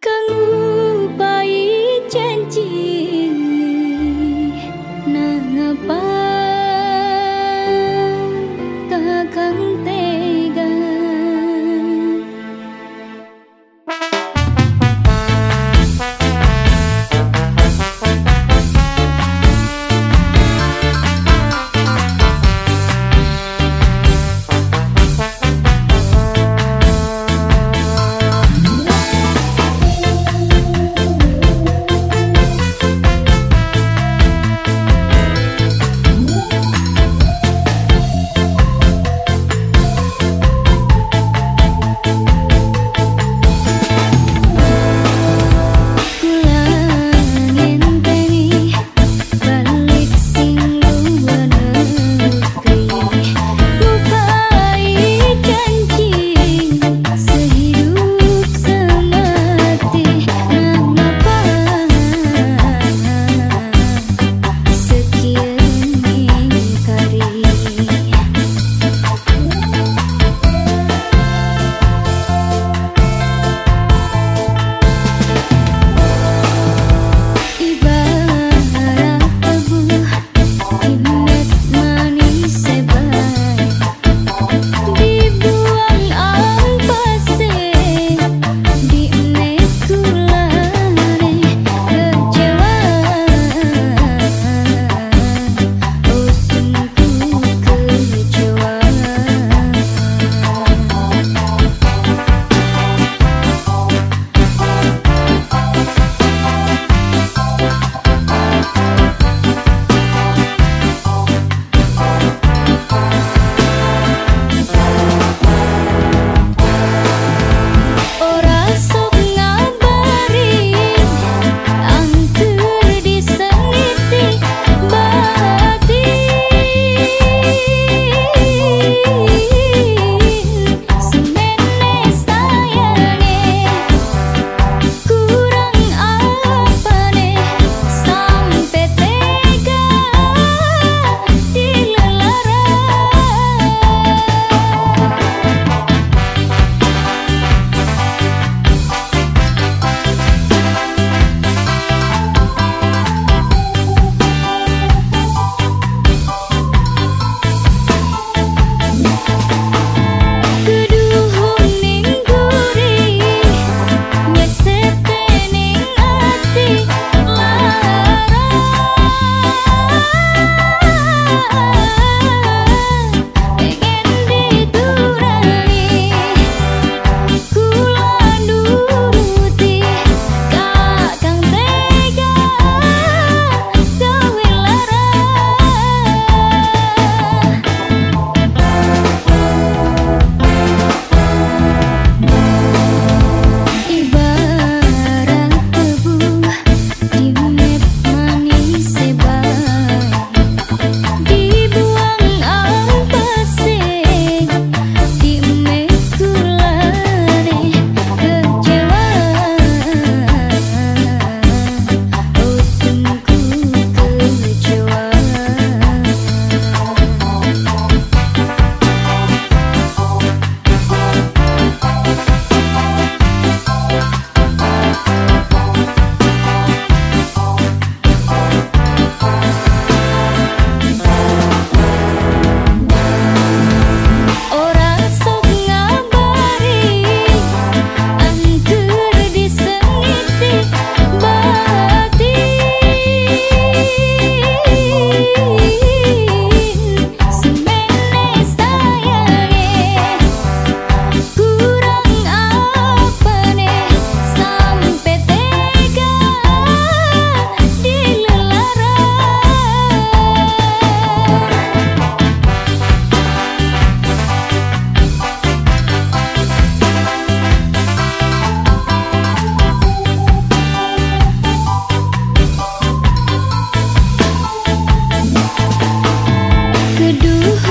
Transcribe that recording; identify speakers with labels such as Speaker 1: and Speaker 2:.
Speaker 1: 更。do.